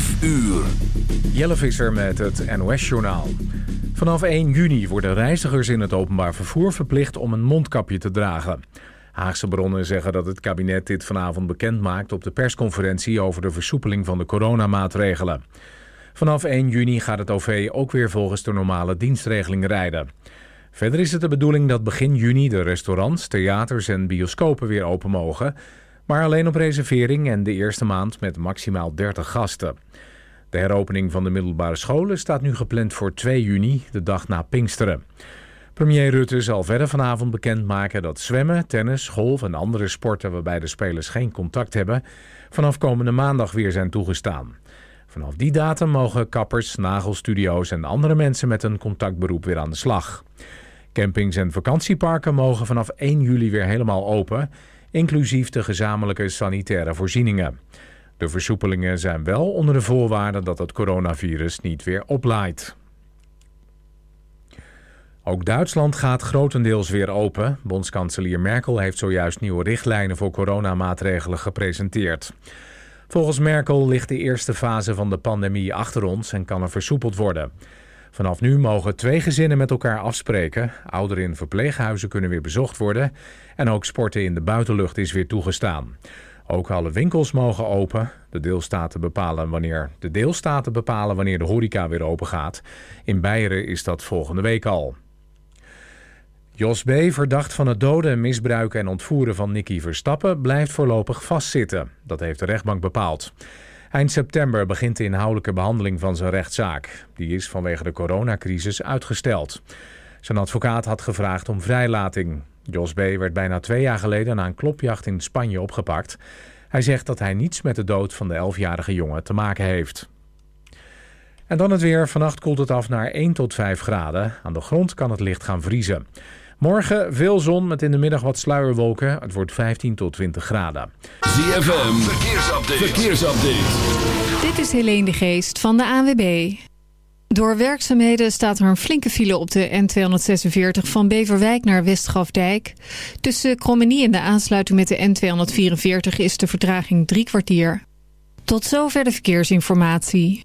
5 uur. Jelle Visser met het NOS-journaal. Vanaf 1 juni worden reizigers in het openbaar vervoer verplicht om een mondkapje te dragen. Haagse bronnen zeggen dat het kabinet dit vanavond bekend maakt op de persconferentie over de versoepeling van de coronamaatregelen. Vanaf 1 juni gaat het OV ook weer volgens de normale dienstregeling rijden. Verder is het de bedoeling dat begin juni de restaurants, theaters en bioscopen weer open mogen, maar alleen op reservering en de eerste maand met maximaal 30 gasten. De heropening van de middelbare scholen staat nu gepland voor 2 juni, de dag na Pinksteren. Premier Rutte zal verder vanavond bekendmaken dat zwemmen, tennis, golf en andere sporten waarbij de spelers geen contact hebben, vanaf komende maandag weer zijn toegestaan. Vanaf die datum mogen kappers, nagelstudio's en andere mensen met een contactberoep weer aan de slag. Campings en vakantieparken mogen vanaf 1 juli weer helemaal open, inclusief de gezamenlijke sanitaire voorzieningen. De versoepelingen zijn wel onder de voorwaarde dat het coronavirus niet weer oplaait. Ook Duitsland gaat grotendeels weer open. Bondskanselier Merkel heeft zojuist nieuwe richtlijnen voor coronamaatregelen gepresenteerd. Volgens Merkel ligt de eerste fase van de pandemie achter ons en kan er versoepeld worden. Vanaf nu mogen twee gezinnen met elkaar afspreken. Ouderen in verpleeghuizen kunnen weer bezocht worden. En ook sporten in de buitenlucht is weer toegestaan. Ook alle winkels mogen open. De deelstaten bepalen wanneer de, deelstaten bepalen wanneer de horeca weer open gaat. In Beieren is dat volgende week al. Jos B., verdacht van het doden, misbruiken en ontvoeren van Nicky Verstappen... blijft voorlopig vastzitten. Dat heeft de rechtbank bepaald. Eind september begint de inhoudelijke behandeling van zijn rechtszaak. Die is vanwege de coronacrisis uitgesteld. Zijn advocaat had gevraagd om vrijlating. Jos B. werd bijna twee jaar geleden na een klopjacht in Spanje opgepakt. Hij zegt dat hij niets met de dood van de 11-jarige jongen te maken heeft. En dan het weer. Vannacht koelt het af naar 1 tot 5 graden. Aan de grond kan het licht gaan vriezen. Morgen veel zon met in de middag wat sluierwolken. Het wordt 15 tot 20 graden. ZFM, verkeersupdate. verkeersupdate. Dit is Helene de Geest van de ANWB. Door werkzaamheden staat er een flinke file op de N246 van Beverwijk naar Westgrafdijk. Tussen Krommenie en de aansluiting met de N244 is de vertraging drie kwartier. Tot zover de verkeersinformatie.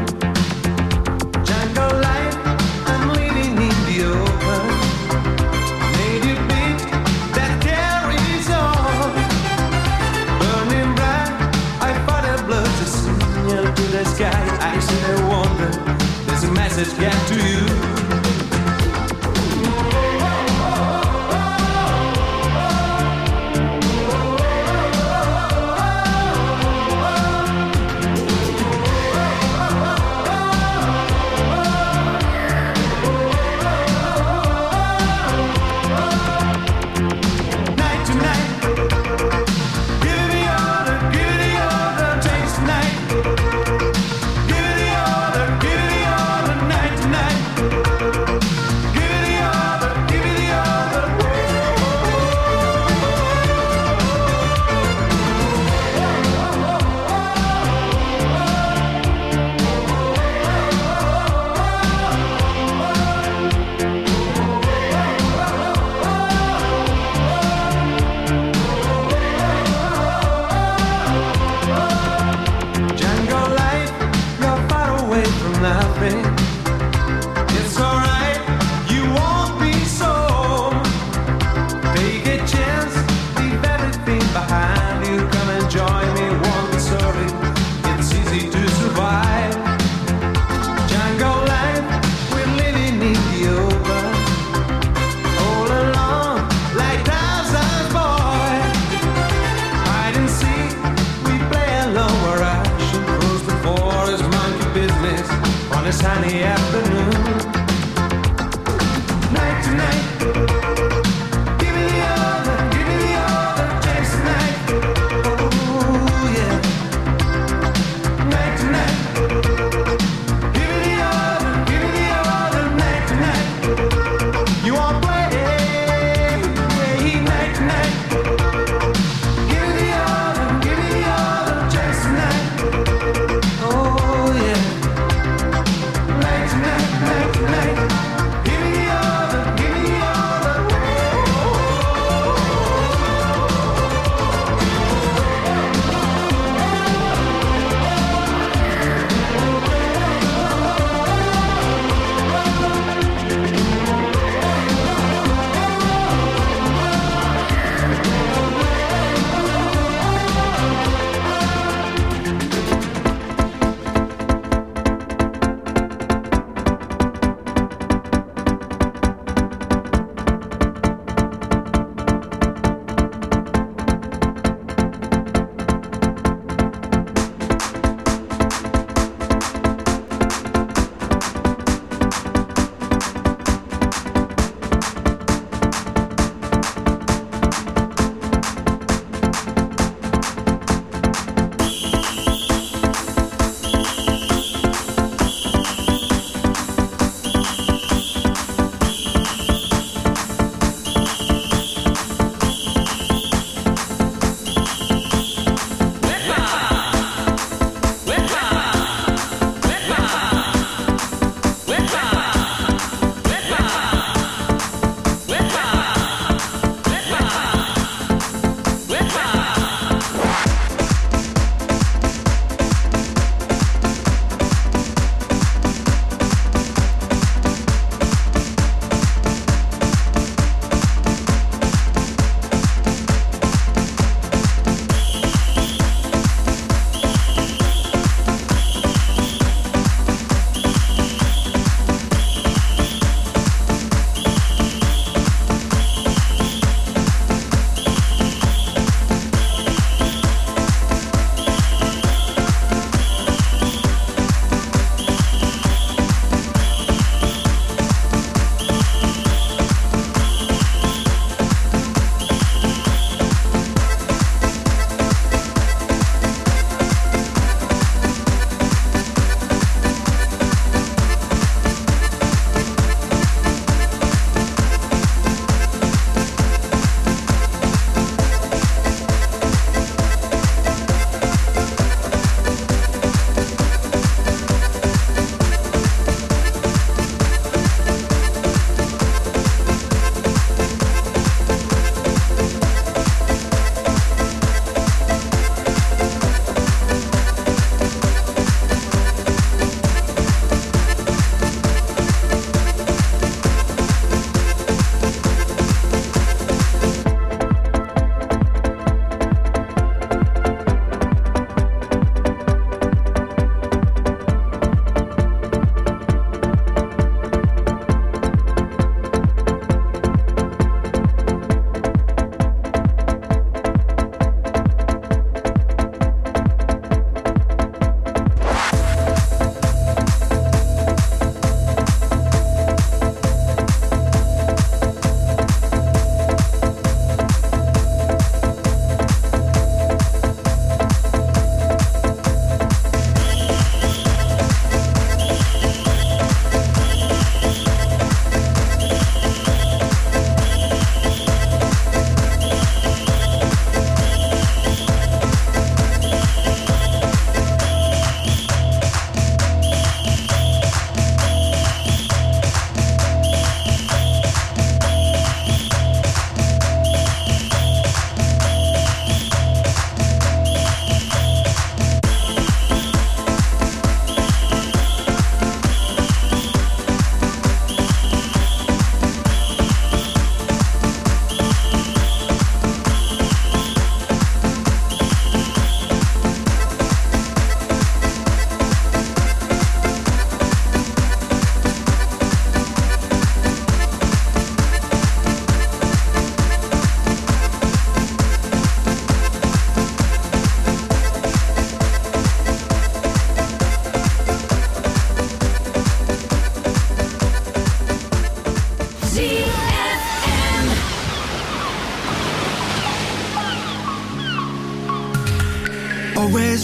message get to you. Afternoon.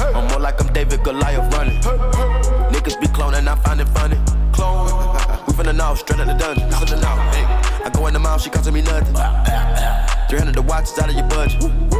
I'm more like I'm David Goliath running. Niggas be cloning, I find it funny. Clone. We finna know, straight out the dungeon. Finna know. Hey. I go in the mouth, she costing me nothing. 300 the watch is out of your budget.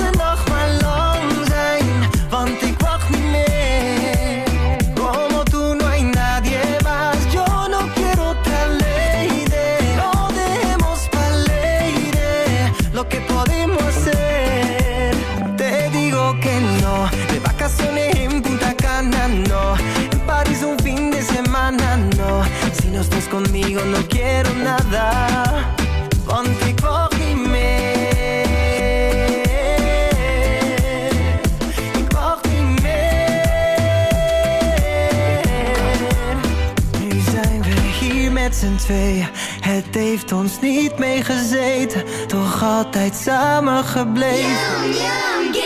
conmigo no quiero nada. Ponte hier Met z'n tweeën, het heeft ons niet meegezeten, toch altijd samen gebleven.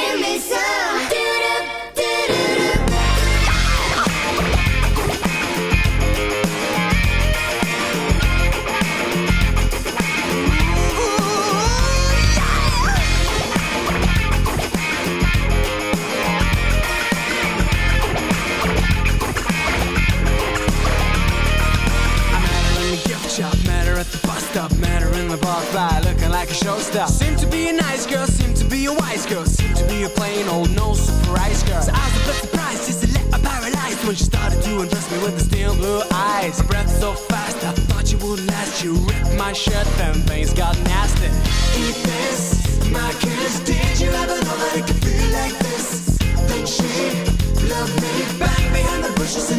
Breath so fast, I thought you would last. You ripped my shirt, then things got nasty. Eat this, my kiss. Did you ever know that it could feel like this? Then she loved me back behind the bushes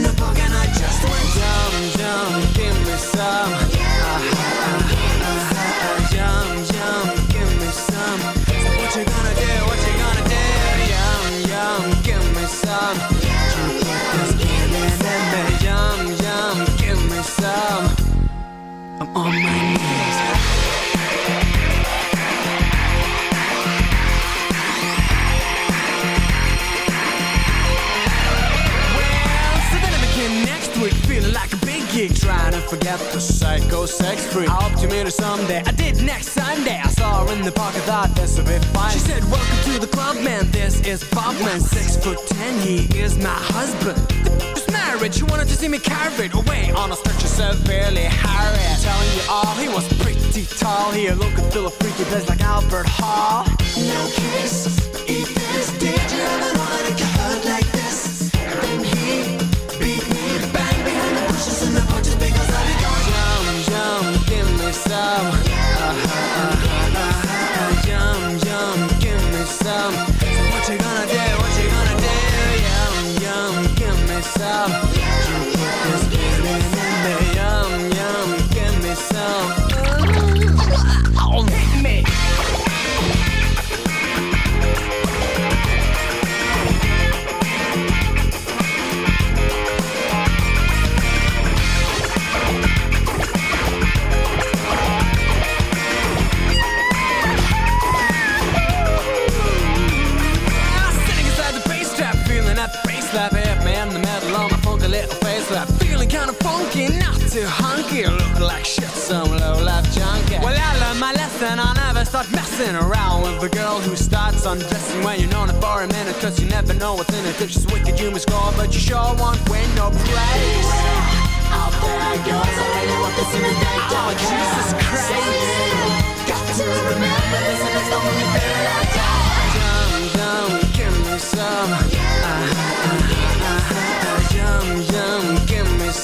on my knees. A trying to forget the psycho sex freak. I hope to meet her someday. I did next Sunday. I saw her in the park. I thought this would be fine. She said, "Welcome to the club, man. This is Bob, man. Six foot ten. He is my husband." Just married. She wanted to see me carried away on a stretcher severely harried. Telling you all, he was pretty tall. He looked and feel a freaky place like Albert Hall. No kiss, eat this. Did some. Uh -huh, uh yum, yum, give me some. Like shit, some low life junkie. Well, I learned my lesson. I'll never start messing around with a girl who starts undressing when you're known for a minute. Cause you never know what's in it. If she's wicked, you must call, but you sure won't win no praise. Out there goes, I really want this in the day. Oh, Jesus Christ. Got to remember this and it's the only thing I got. Yum, yum, give me some. Uh, uh, uh, uh, yum, yum,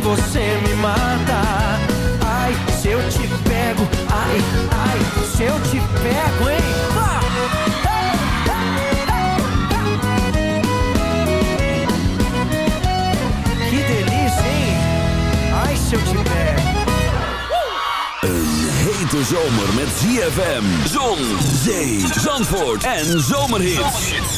Você me mata. Ai, se eu te pego, ai, ai, se eu te pego, hein? Vá! Que delícia, hein? Ai, se eu te pego. Een hete zomer met ZFM, zon, zee, zandvoort en zomerhits.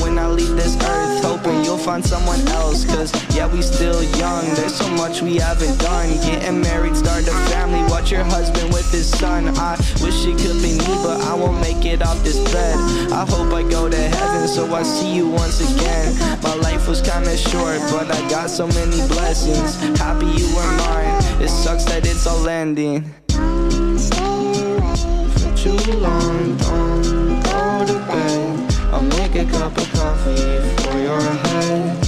when I leave this earth. Hoping you'll find someone else, cause yeah, we still young. There's so much we haven't done. Getting married, start a family, watch your husband with his son. I wish it could be me, but I won't make it off this bed. I hope I go to heaven, so I see you once again. My life was kinda short, but I got so many blessings. Happy you were mine. It sucks that it's all ending. Don't stay away for too long. Don't go to bed. I'll make a cup of coffee for your head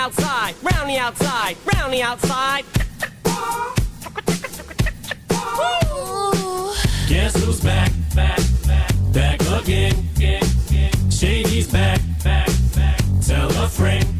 go round the outside, round the outside, round the outside. Guess who's back, back, back, back again? Shady's back, back, back. Tell a friend, friend, friend,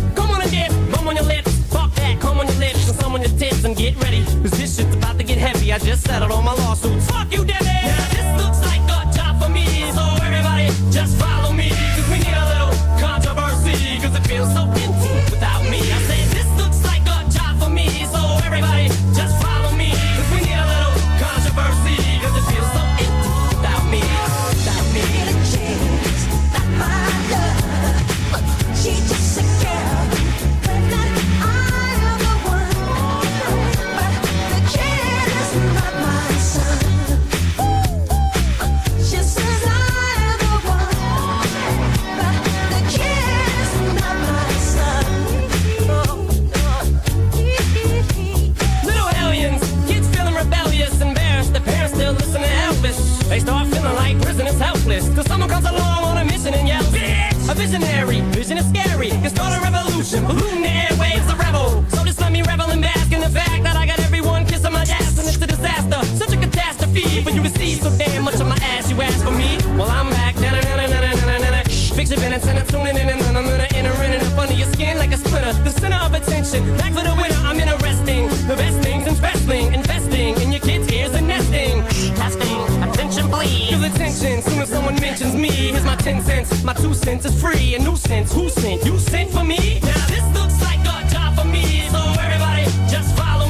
get ready. Cause this shit's about to get heavy, I just settled all my lawsuits. Jim. Mentions me. Here's my 10 cents. My two cents is free. A nuisance. Who sent? You sent for me? Now this looks like a job for me. So everybody just follow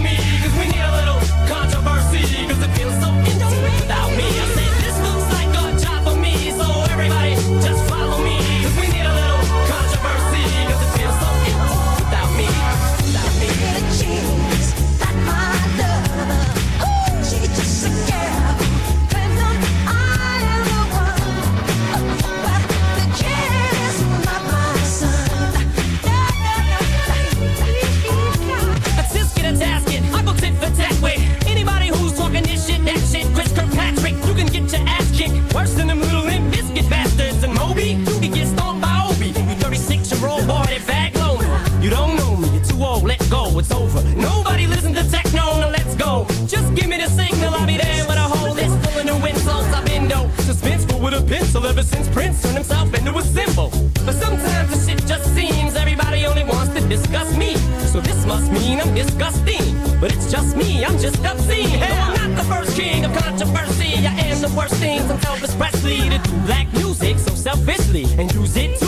disgusting. But it's just me, I'm just obscene. Hell, I'm not the first king of controversy. I am the worst thing since Elvis Presley to do black music so selfishly and use it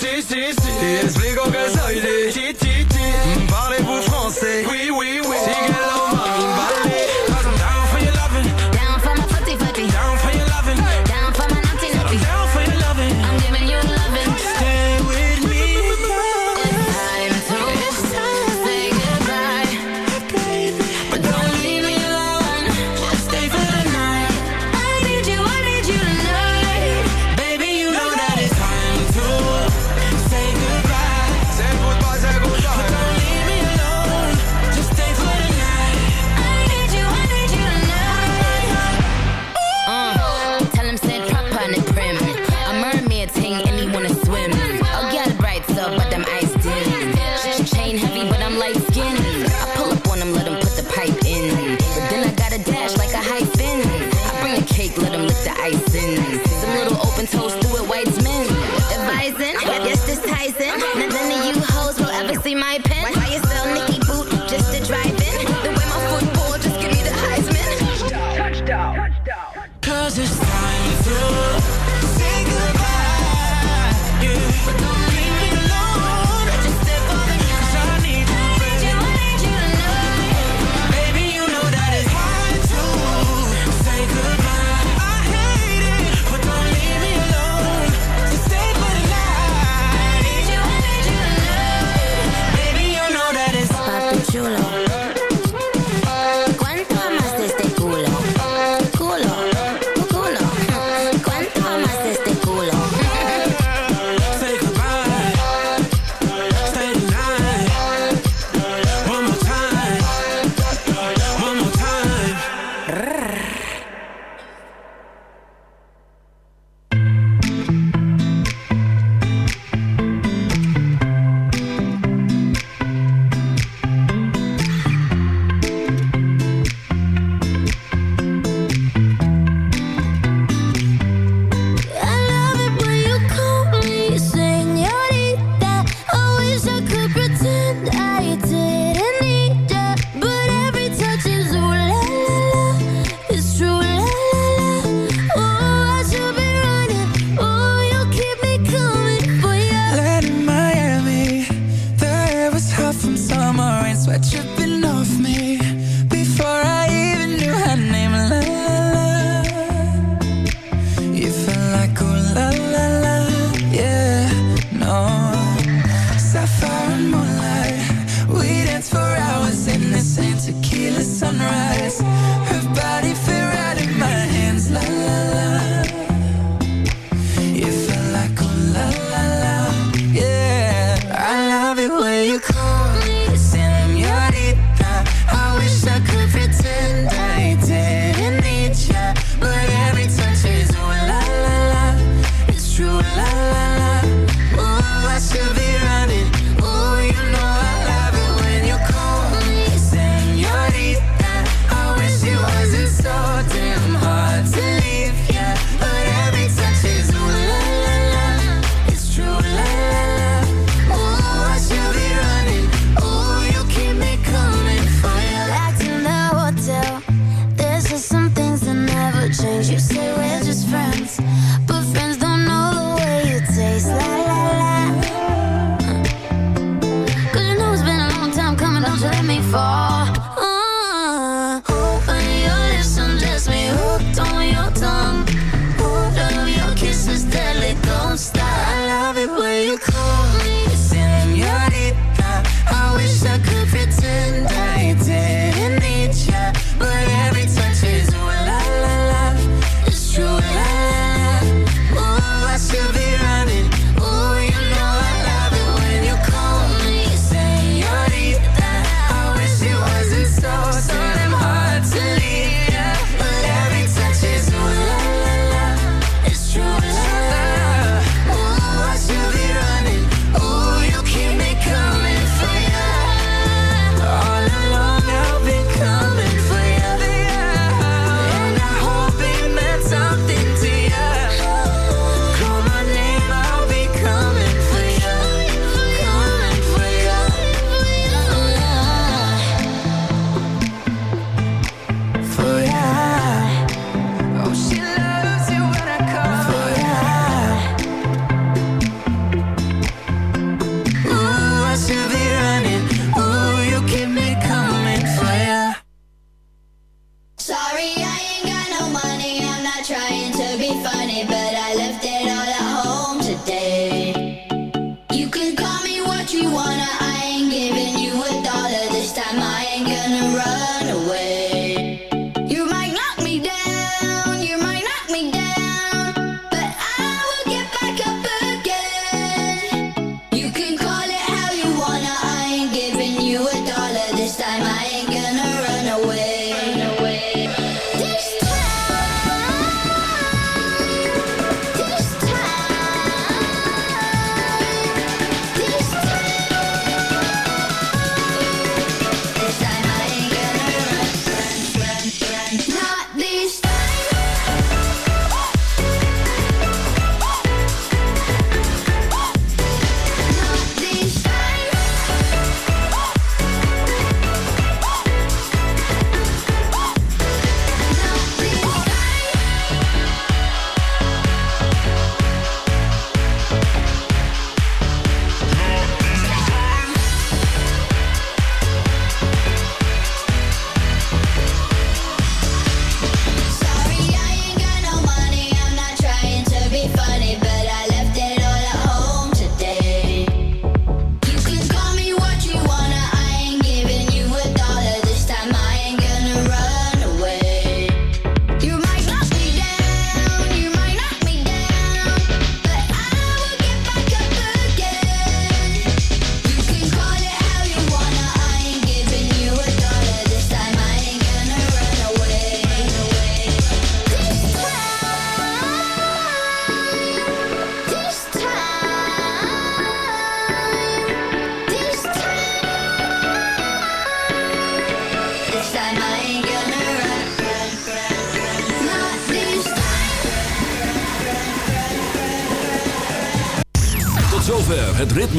sí, sí, sí. Te explico que soy